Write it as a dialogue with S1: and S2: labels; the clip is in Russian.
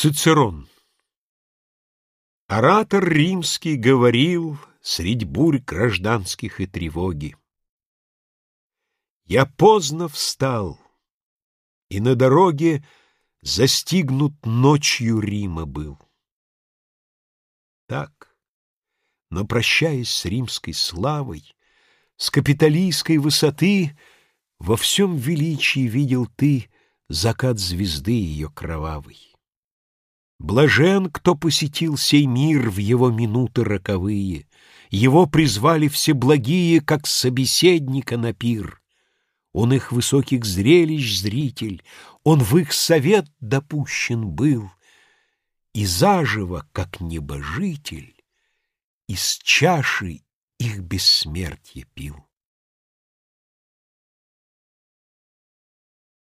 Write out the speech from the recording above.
S1: Цицерон Оратор римский говорил Средь бурь гражданских и тревоги. Я поздно встал, и на дороге Застигнут ночью Рима был. Так, но прощаясь с римской славой, С капитолийской высоты, Во всем величии видел ты Закат звезды ее кровавой. Блажен, кто посетил сей мир В его минуты роковые, Его призвали все благие, Как собеседника на пир. Он их высоких зрелищ зритель, Он в их совет допущен был, И заживо, как небожитель, Из чаши их бессмертие пил.